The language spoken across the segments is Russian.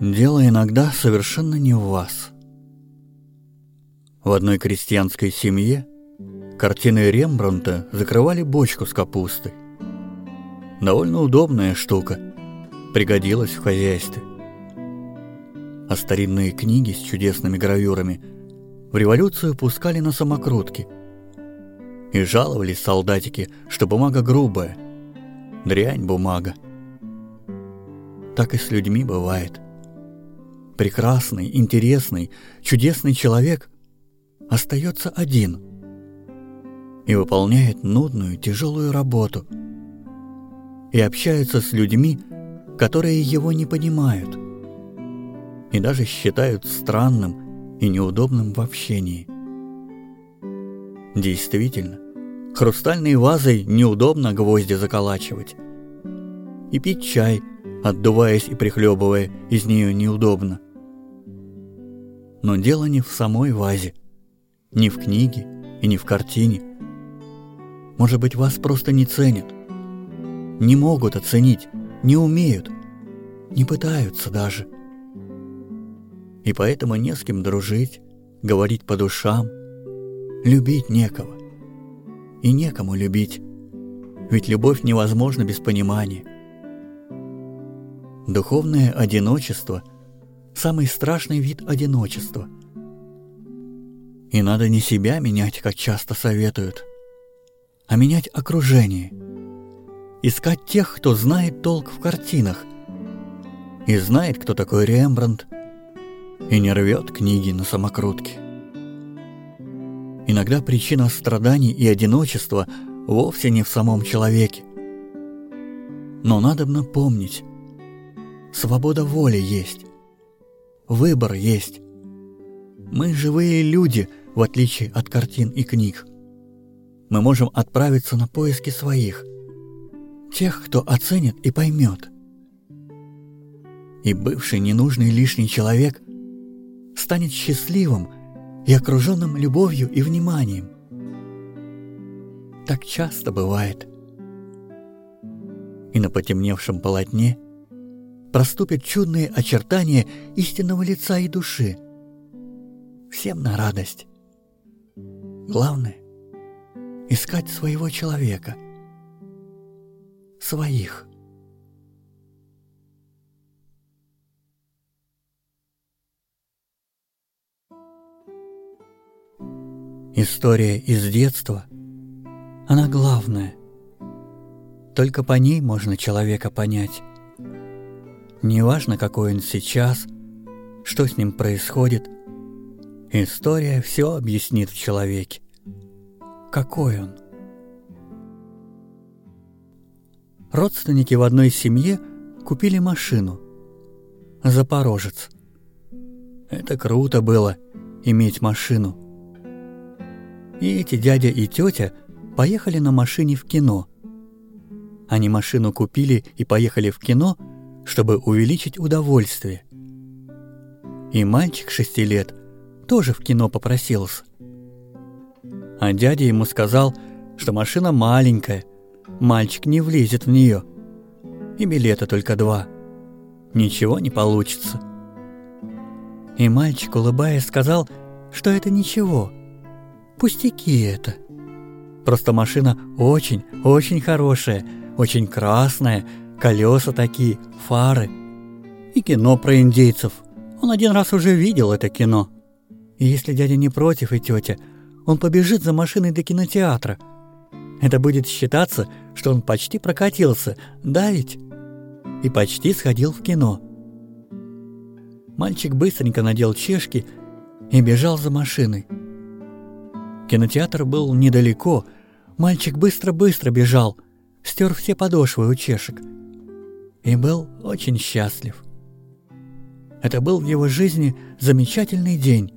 Дело иногда совершенно не в вас. В одной крестьянской семье картины Рембрандта закрывали бочку с капустой. Довольно удобная штука, пригодилась в хозяйстве. А старинные книги с чудесными гравюрами в революцию пускали на самокрутки. И жаловались солдатики, что бумага грубая, дрянь бумага. Так и с людьми бывает прекрасный, интересный, чудесный человек остается один и выполняет нудную, тяжелую работу и общается с людьми, которые его не понимают и даже считают странным и неудобным в общении. Действительно, хрустальной вазой неудобно гвозди заколачивать. И пить чай, отдуваясь и прихлебывая, из нее неудобно. Но дело не в самой вазе, не в книге и не в картине. Может быть, вас просто не ценят, не могут оценить, не умеют, не пытаются даже. И поэтому не с кем дружить, говорить по душам, любить некого. И некому любить, ведь любовь невозможна без понимания. Духовное одиночество – самый страшный вид одиночества. И надо не себя менять, как часто советуют, а менять окружение. Искать тех, кто знает толк в картинах, и знает, кто такой Рембрандт, и не рвет книги на самокрутке. Иногда причина страданий и одиночества вовсе не в самом человеке. Но надо помнить, свобода воли есть. Выбор есть. Мы живые люди, в отличие от картин и книг. Мы можем отправиться на поиски своих, тех, кто оценит и поймет. И бывший ненужный лишний человек станет счастливым и окруженным любовью и вниманием. Так часто бывает. И на потемневшем полотне – проступят чудные очертания истинного лица и души. Всем на радость. Главное — искать своего человека. Своих. История из детства, она главная. Только по ней можно человека понять. Неважно, какой он сейчас, что с ним происходит, история все объяснит в человеке. Какой он? Родственники в одной семье купили машину. Запорожец. Это круто было, иметь машину. И эти дядя и тетя поехали на машине в кино. Они машину купили и поехали в кино – чтобы увеличить удовольствие. И мальчик шести лет тоже в кино попросился. А дядя ему сказал, что машина маленькая, мальчик не влезет в нее. И билета только два. Ничего не получится. И мальчик, улыбаясь, сказал, что это ничего. Пустяки это. Просто машина очень, очень хорошая, очень красная, колеса такие, фары. И кино про индейцев. Он один раз уже видел это кино. И если дядя не против и тетя, он побежит за машиной до кинотеатра. Это будет считаться, что он почти прокатился, да ведь? И почти сходил в кино. Мальчик быстренько надел чешки и бежал за машиной. Кинотеатр был недалеко. Мальчик быстро-быстро бежал, стер все подошвы у чешек – и был очень счастлив. Это был в его жизни замечательный день.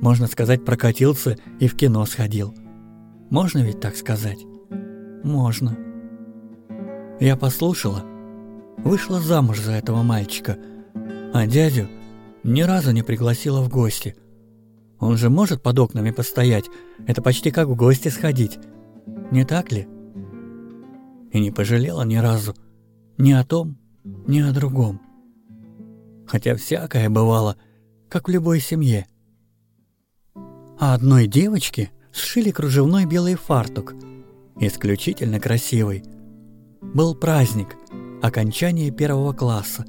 Можно сказать, прокатился и в кино сходил. Можно ведь так сказать? Можно. Я послушала. вышла замуж за этого мальчика, а дядю ни разу не пригласила в гости. Он же может под окнами постоять, это почти как в гости сходить, не так ли? И не пожалела ни разу ни о том, ни о другом. Хотя всякое бывало, как в любой семье. А одной девочке сшили кружевной белый фартук, исключительно красивый. Был праздник, окончание первого класса.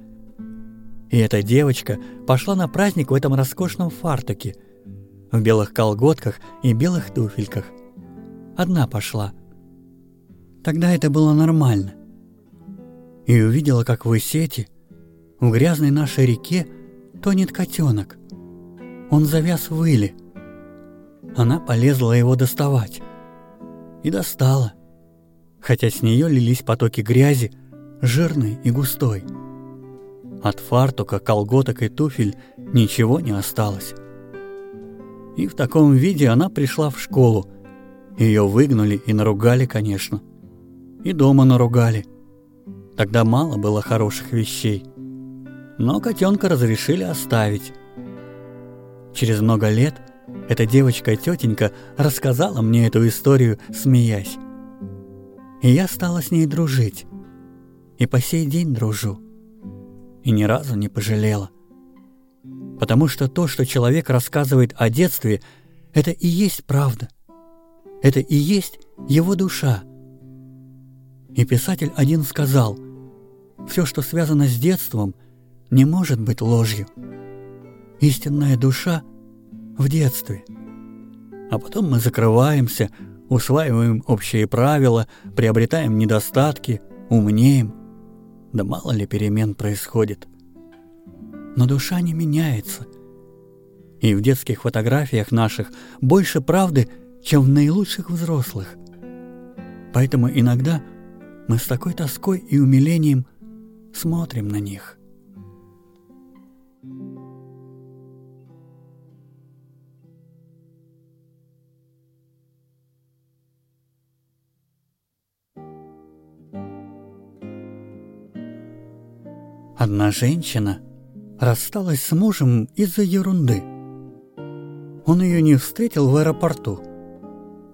И эта девочка пошла на праздник в этом роскошном фартуке, в белых колготках и белых туфельках. Одна пошла. Тогда это было нормально и увидела, как в Исете, в грязной нашей реке, тонет котенок. Он завяз в иле. Она полезла его доставать. И достала, хотя с нее лились потоки грязи, жирной и густой. От фартука, колготок и туфель ничего не осталось. И в таком виде она пришла в школу. Ее выгнали и наругали, конечно. И дома наругали – Тогда мало было хороших вещей. Но котенка разрешили оставить. Через много лет эта девочка-тетенька рассказала мне эту историю, смеясь. И я стала с ней дружить. И по сей день дружу. И ни разу не пожалела. Потому что то, что человек рассказывает о детстве, это и есть правда. Это и есть его душа. И писатель один сказал – все, что связано с детством, не может быть ложью. Истинная душа в детстве. А потом мы закрываемся, усваиваем общие правила, приобретаем недостатки, умнеем. Да мало ли перемен происходит. Но душа не меняется. И в детских фотографиях наших больше правды, чем в наилучших взрослых. Поэтому иногда мы с такой тоской и умилением – смотрим на них. Одна женщина рассталась с мужем из-за ерунды. Он ее не встретил в аэропорту.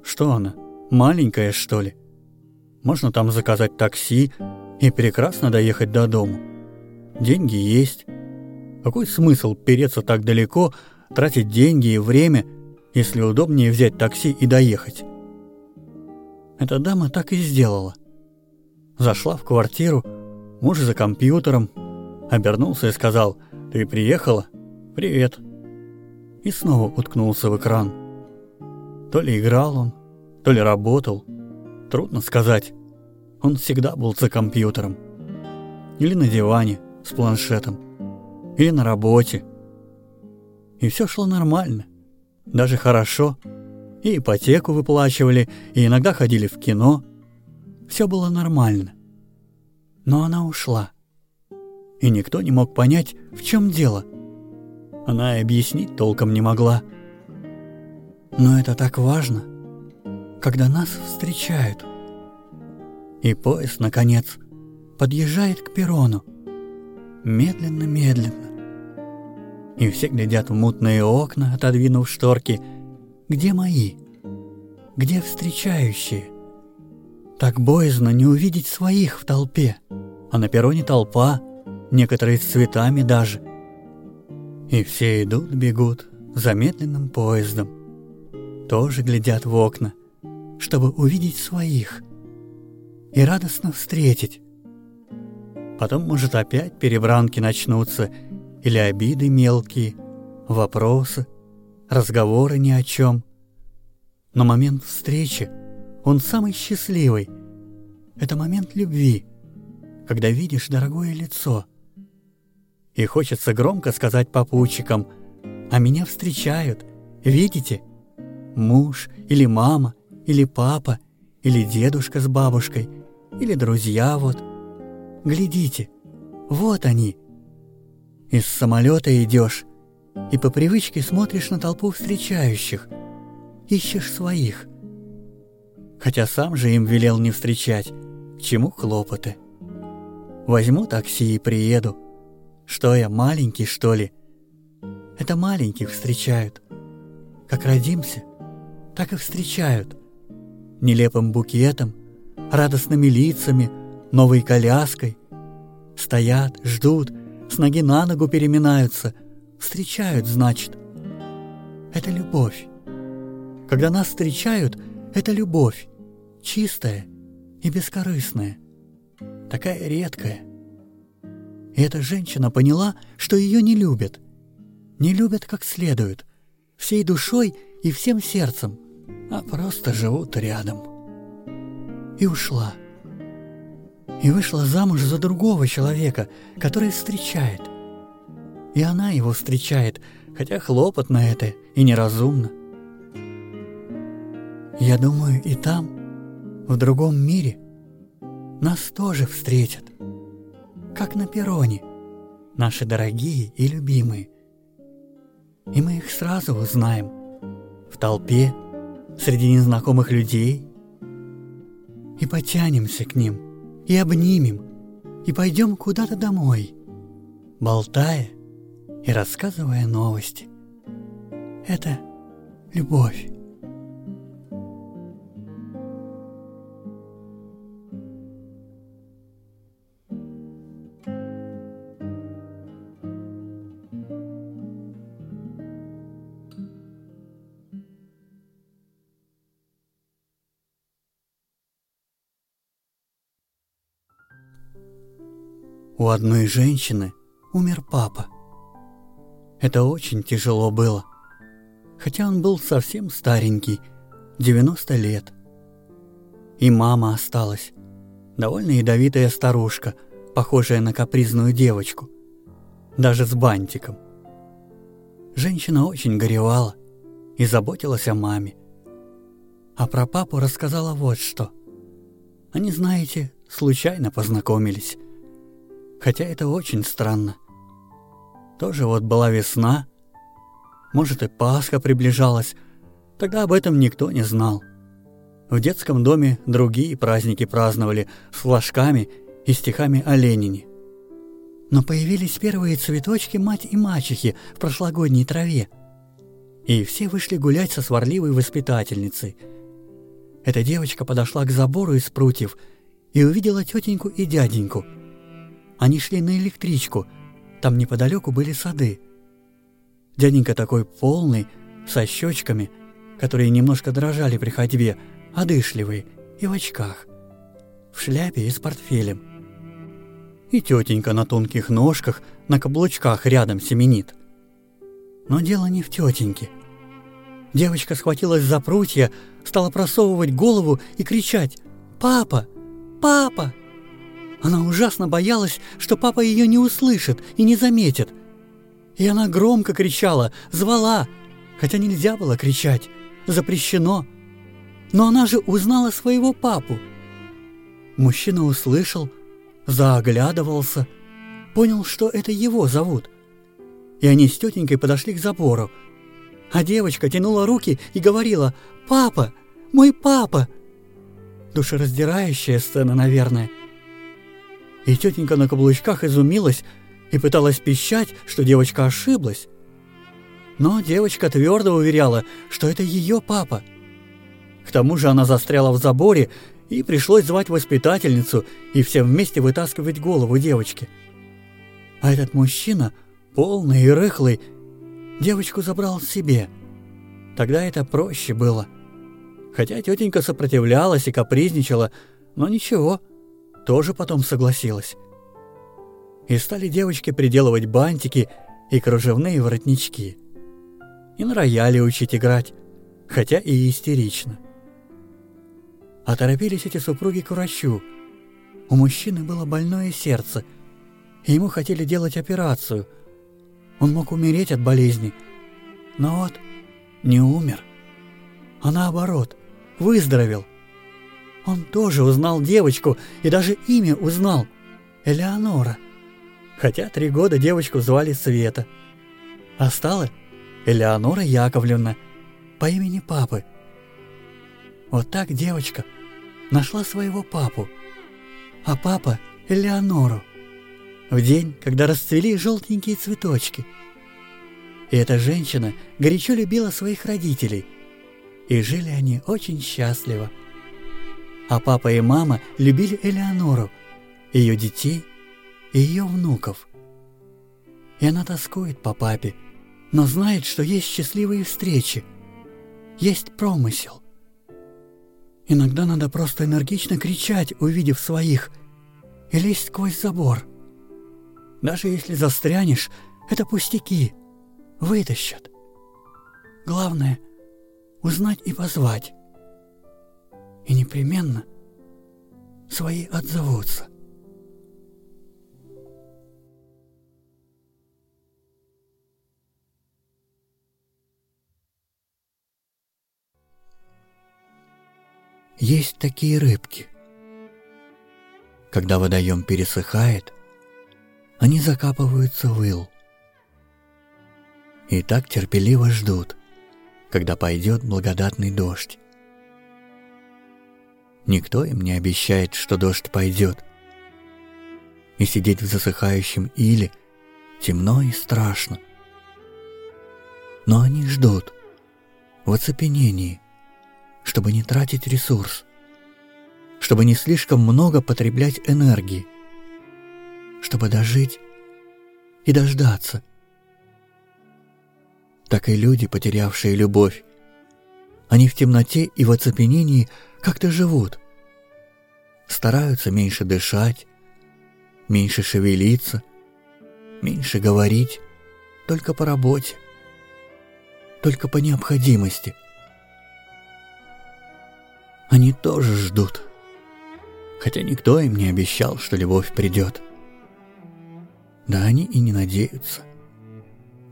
Что она, маленькая, что ли? Можно там заказать такси и прекрасно доехать до дому. Деньги есть. Какой смысл переться так далеко, тратить деньги и время, если удобнее взять такси и доехать? Эта дама так и сделала. Зашла в квартиру, муж за компьютером, обернулся и сказал «Ты приехала? Привет». И снова уткнулся в экран. То ли играл он, то ли работал. Трудно сказать. Он всегда был за компьютером. Или на диване с планшетом. Или на работе. И все шло нормально. Даже хорошо. И ипотеку выплачивали, и иногда ходили в кино. Все было нормально. Но она ушла. И никто не мог понять, в чем дело. Она и объяснить толком не могла. Но это так важно, когда нас встречают – и поезд, наконец, подъезжает к перрону. Медленно-медленно. И все глядят в мутные окна, отодвинув шторки. Где мои? Где встречающие? Так боязно не увидеть своих в толпе. А на перроне толпа, некоторые с цветами даже. И все идут, бегут за медленным поездом. Тоже глядят в окна, чтобы увидеть своих – и радостно встретить. Потом, может, опять перебранки начнутся, или обиды мелкие, вопросы, разговоры ни о чем. Но момент встречи, он самый счастливый. Это момент любви, когда видишь дорогое лицо. И хочется громко сказать попутчикам, а меня встречают, видите? Муж или мама, или папа, или дедушка с бабушкой – или друзья вот. Глядите, вот они. Из самолета идешь и по привычке смотришь на толпу встречающих, ищешь своих. Хотя сам же им велел не встречать, к чему хлопоты. Возьму такси и приеду. Что я, маленький, что ли? Это маленьких встречают. Как родимся, так и встречают. Нелепым букетом, радостными лицами, новой коляской. Стоят, ждут, с ноги на ногу переминаются. Встречают, значит. Это любовь. Когда нас встречают, это любовь. Чистая и бескорыстная. Такая редкая. И эта женщина поняла, что ее не любят. Не любят как следует. Всей душой и всем сердцем. А просто живут рядом. И ушла. И вышла замуж за другого человека, который встречает. И она его встречает, хотя хлопотно это и неразумно. Я думаю, и там, в другом мире, нас тоже встретят, как на перроне, наши дорогие и любимые. И мы их сразу узнаем, в толпе, среди незнакомых людей, и потянемся к ним, и обнимем, и пойдем куда-то домой, болтая и рассказывая новости. Это любовь. Одной женщины умер папа. Это очень тяжело было. Хотя он был совсем старенький, 90 лет. И мама осталась. Довольно ядовитая старушка, похожая на капризную девочку. Даже с бантиком. Женщина очень горевала и заботилась о маме. А про папу рассказала вот что. Они, знаете, случайно познакомились. Хотя это очень странно. Тоже вот была весна, может и Пасха приближалась, тогда об этом никто не знал. В детском доме другие праздники праздновали с флажками и стихами о Ленине. Но появились первые цветочки мать и мачехи в прошлогодней траве. И все вышли гулять со сварливой воспитательницей. Эта девочка подошла к забору из прутьев и увидела тетеньку и дяденьку – они шли на электричку, там неподалеку были сады. Дяденька такой полный, со щечками, которые немножко дрожали при ходьбе, одышливый и в очках, в шляпе и с портфелем. И тетенька на тонких ножках, на каблучках рядом семенит. Но дело не в тетеньке. Девочка схватилась за прутья, стала просовывать голову и кричать «Папа! Папа!» Она ужасно боялась, что папа ее не услышит и не заметит. И она громко кричала, звала, хотя нельзя было кричать, запрещено. Но она же узнала своего папу. Мужчина услышал, заоглядывался, понял, что это его зовут. И они с тетенькой подошли к забору. А девочка тянула руки и говорила «Папа! Мой папа!» Душераздирающая сцена, наверное – и тетенька на каблучках изумилась и пыталась пищать, что девочка ошиблась. Но девочка твердо уверяла, что это ее папа. К тому же она застряла в заборе, и пришлось звать воспитательницу и всем вместе вытаскивать голову девочки. А этот мужчина, полный и рыхлый, девочку забрал себе. Тогда это проще было. Хотя тетенька сопротивлялась и капризничала, но ничего – тоже потом согласилась. И стали девочки приделывать бантики и кружевные воротнички. И на рояле учить играть, хотя и истерично. А торопились эти супруги к врачу. У мужчины было больное сердце, и ему хотели делать операцию. Он мог умереть от болезни, но вот не умер, а наоборот, выздоровел – он тоже узнал девочку и даже имя узнал – Элеонора. Хотя три года девочку звали Света. А стала Элеонора Яковлевна по имени папы. Вот так девочка нашла своего папу, а папа – Элеонору – в день, когда расцвели желтенькие цветочки. И эта женщина горячо любила своих родителей, и жили они очень счастливо. А папа и мама любили Элеонору, ее детей и ее внуков. И она тоскует по папе, но знает, что есть счастливые встречи, есть промысел. Иногда надо просто энергично кричать, увидев своих, и лезть сквозь забор. Даже если застрянешь, это пустяки, вытащат. Главное — узнать и позвать. И непременно свои отзовутся. Есть такие рыбки. Когда водоем пересыхает, они закапываются в ил. И так терпеливо ждут, когда пойдет благодатный дождь. Никто им не обещает, что дождь пойдет. И сидеть в засыхающем иле темно и страшно. Но они ждут, в оцепенении, чтобы не тратить ресурс, чтобы не слишком много потреблять энергии, чтобы дожить и дождаться. Так и люди, потерявшие любовь, они в темноте и в оцепенении как-то живут, стараются меньше дышать, меньше шевелиться, меньше говорить, только по работе, только по необходимости – они тоже ждут. Хотя никто им не обещал, что любовь придет. Да они и не надеются.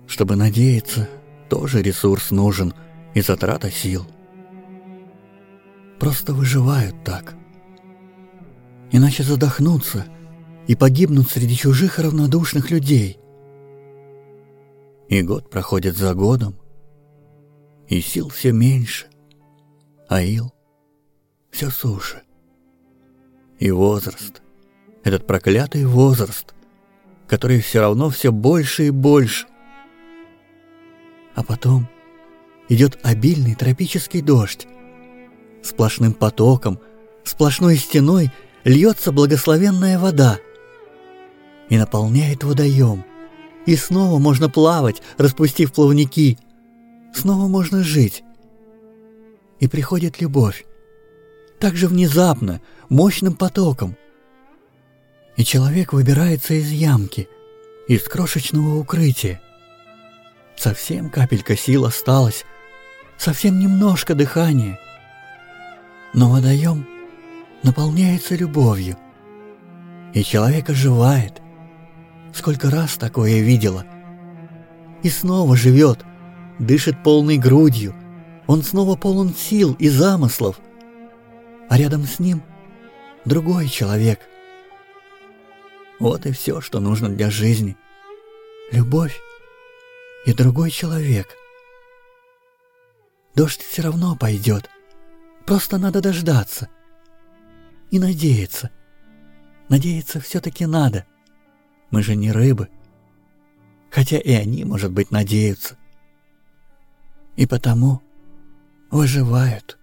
Чтобы надеяться, тоже ресурс нужен и затрата сил. Просто выживают так. Иначе задохнутся и погибнут среди чужих равнодушных людей. И год проходит за годом, и сил все меньше, а ил все суше. И возраст, этот проклятый возраст, который все равно все больше и больше. А потом идет обильный тропический дождь. Сплошным потоком, сплошной стеной льется благословенная вода и наполняет водоем. И снова можно плавать, распустив плавники. Снова можно жить. И приходит любовь так же внезапно, мощным потоком. И человек выбирается из ямки, из крошечного укрытия. Совсем капелька сил осталась, совсем немножко дыхания. Но водоем наполняется любовью, и человек оживает. Сколько раз такое видела. И снова живет, дышит полной грудью. Он снова полон сил и замыслов – а рядом с ним другой человек. Вот и все, что нужно для жизни. Любовь и другой человек. Дождь все равно пойдет, просто надо дождаться. И надеяться. Надеяться все-таки надо. Мы же не рыбы. Хотя и они, может быть, надеются. И потому выживают.